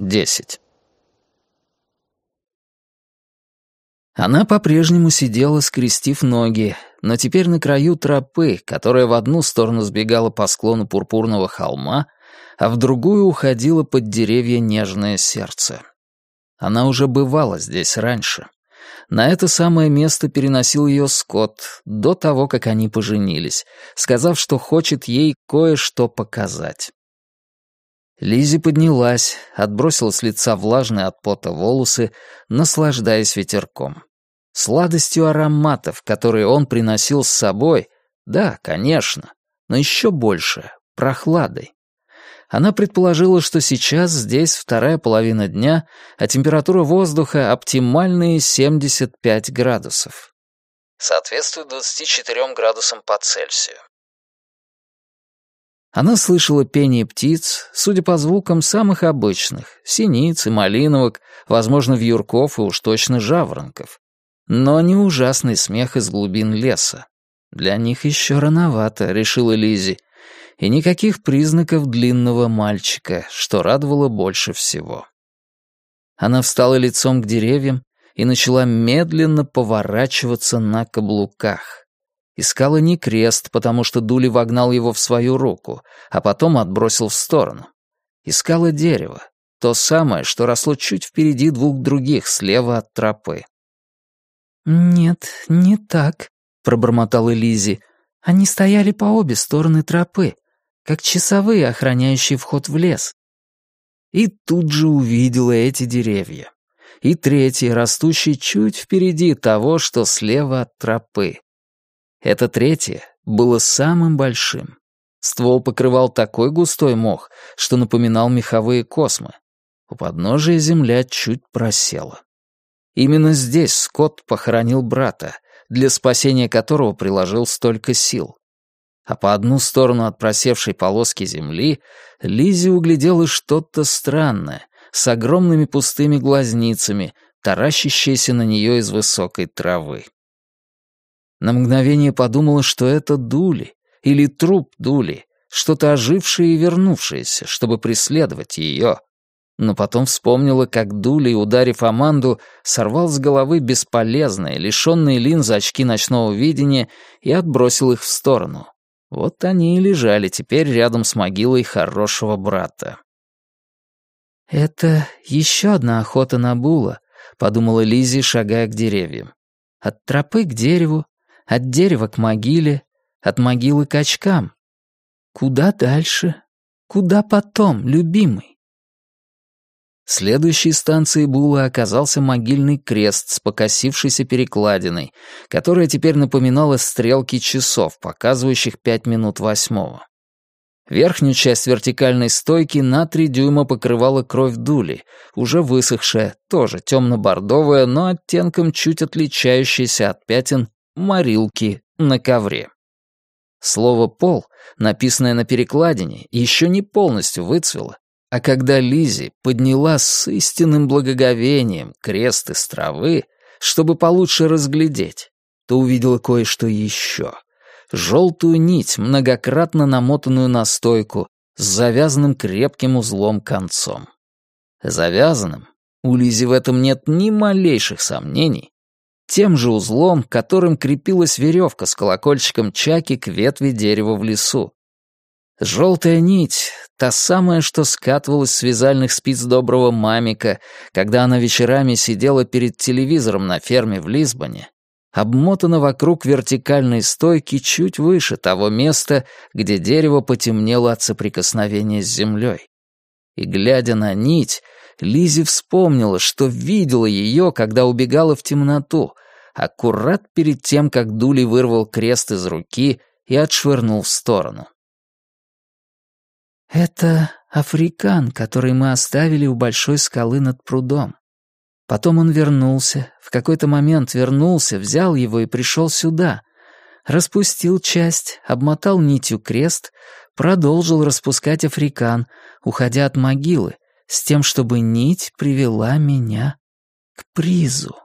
10. Она по-прежнему сидела, скрестив ноги, но теперь на краю тропы, которая в одну сторону сбегала по склону пурпурного холма, а в другую уходила под деревья нежное сердце. Она уже бывала здесь раньше. На это самое место переносил ее Скотт до того, как они поженились, сказав, что хочет ей кое-что показать. Лизи поднялась, отбросила с лица влажные от пота волосы, наслаждаясь ветерком. Сладостью ароматов, которые он приносил с собой, да, конечно, но еще больше — прохладой. Она предположила, что сейчас здесь вторая половина дня, а температура воздуха — оптимальные 75 градусов. Соответствует 24 градусам по Цельсию. Она слышала пение птиц, судя по звукам самых обычных, синиц и малиновок, возможно, вьюрков и уж точно жаворонков. Но не ужасный смех из глубин леса. Для них еще рановато, решила Лизи, и никаких признаков длинного мальчика, что радовало больше всего. Она встала лицом к деревьям и начала медленно поворачиваться на каблуках. Искала не крест, потому что Дули вогнал его в свою руку, а потом отбросил в сторону. Искала дерево, то самое, что росло чуть впереди двух других, слева от тропы. «Нет, не так», — пробормотала Лизи. «Они стояли по обе стороны тропы как часовые, охраняющие вход в лес. И тут же увидела эти деревья. И третий, растущий чуть впереди того, что слева от тропы. Это третье было самым большим. Ствол покрывал такой густой мох, что напоминал меховые космы. У подножия земля чуть просела. Именно здесь Скотт похоронил брата, для спасения которого приложил столько сил а по одну сторону от просевшей полоски земли Лизи углядела что-то странное, с огромными пустыми глазницами, таращащееся на нее из высокой травы. На мгновение подумала, что это дули, или труп дули, что-то ожившее и вернувшееся, чтобы преследовать ее. Но потом вспомнила, как Дули, ударив Аманду, сорвал с головы бесполезные, лишенные линзы очки ночного видения и отбросил их в сторону. Вот они и лежали теперь рядом с могилой хорошего брата. «Это еще одна охота на Була», — подумала Лизи, шагая к деревьям. «От тропы к дереву, от дерева к могиле, от могилы к очкам. Куда дальше? Куда потом, любимый?» Следующей станцией Була оказался могильный крест с покосившейся перекладиной, которая теперь напоминала стрелки часов, показывающих пять минут восьмого. Верхнюю часть вертикальной стойки на три дюйма покрывала кровь дули, уже высохшая, тоже темно-бордовая, но оттенком чуть отличающаяся от пятен морилки на ковре. Слово «пол», написанное на перекладине, еще не полностью выцвело, а когда Лизи подняла с истинным благоговением крест из травы, чтобы получше разглядеть, то увидела кое-что еще. Желтую нить, многократно намотанную на стойку, с завязанным крепким узлом концом. Завязанным, у Лизи в этом нет ни малейших сомнений, тем же узлом, которым крепилась веревка с колокольчиком чаки к ветви дерева в лесу, Желтая нить, та самая, что скатывалась с вязальных спиц доброго мамика, когда она вечерами сидела перед телевизором на ферме в Лисбоне, обмотана вокруг вертикальной стойки чуть выше того места, где дерево потемнело от соприкосновения с землей. И, глядя на нить, Лизи вспомнила, что видела ее, когда убегала в темноту, аккурат перед тем, как Дули вырвал крест из руки и отшвырнул в сторону. «Это африкан, который мы оставили у большой скалы над прудом. Потом он вернулся, в какой-то момент вернулся, взял его и пришел сюда. Распустил часть, обмотал нитью крест, продолжил распускать африкан, уходя от могилы, с тем, чтобы нить привела меня к призу.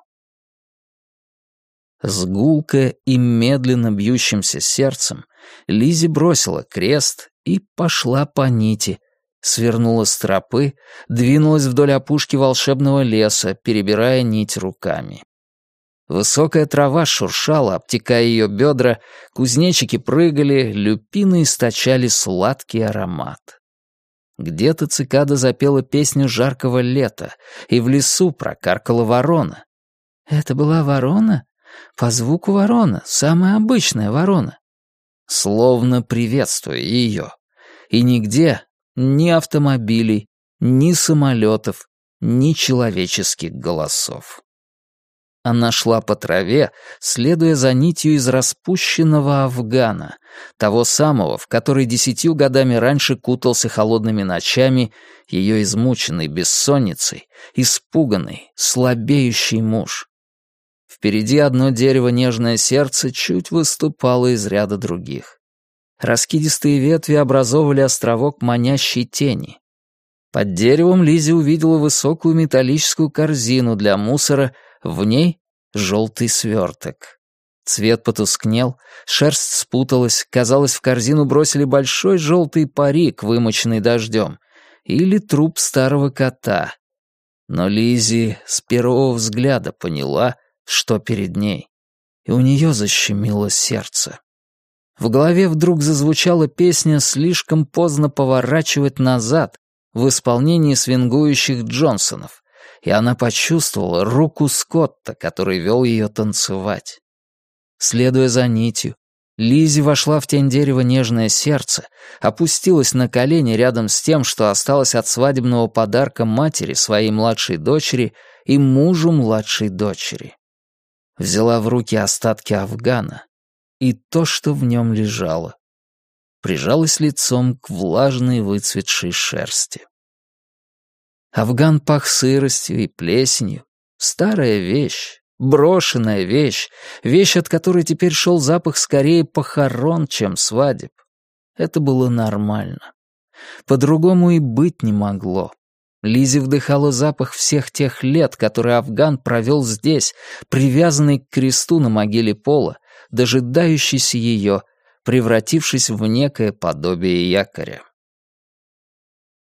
С гулко и медленно бьющимся сердцем Лизи бросила крест и пошла по нити, свернула с тропы, двинулась вдоль опушки волшебного леса, перебирая нить руками. Высокая трава шуршала, обтекая ее бедра, кузнечики прыгали, люпины источали сладкий аромат. Где-то цикада запела песню жаркого лета, и в лесу прокаркала ворона. Это была ворона? По звуку ворона, самая обычная ворона. Словно приветствуя ее. И нигде ни автомобилей, ни самолетов, ни человеческих голосов. Она шла по траве, следуя за нитью из распущенного афгана, того самого, в который десятью годами раньше кутался холодными ночами ее измученный бессонницей, испуганный, слабеющий муж. Впереди одно дерево нежное сердце чуть выступало из ряда других. Раскидистые ветви образовывали островок манящей тени. Под деревом Лизи увидела высокую металлическую корзину для мусора в ней желтый сверток. Цвет потускнел, шерсть спуталась, казалось, в корзину бросили большой желтый парик, вымоченный дождем, или труп старого кота. Но Лизи с первого взгляда поняла, что перед ней, и у нее защемило сердце. В голове вдруг зазвучала песня «Слишком поздно поворачивать назад» в исполнении свингующих Джонсонов, и она почувствовала руку Скотта, который вел ее танцевать. Следуя за нитью, Лизи вошла в тень дерева нежное сердце, опустилась на колени рядом с тем, что осталось от свадебного подарка матери своей младшей дочери и мужу младшей дочери. Взяла в руки остатки афгана и то, что в нем лежало. Прижалась лицом к влажной выцветшей шерсти. Афган пах сыростью и плесенью. Старая вещь, брошенная вещь, вещь, от которой теперь шел запах скорее похорон, чем свадеб. Это было нормально. По-другому и быть не могло. Лизи вдыхала запах всех тех лет, которые Афган провел здесь, привязанный к кресту на могиле Пола, дожидающийся ее, превратившись в некое подобие якоря.